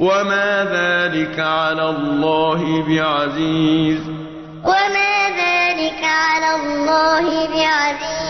وما ذلك على الله بعزيز وما ذلك على الله بعزيز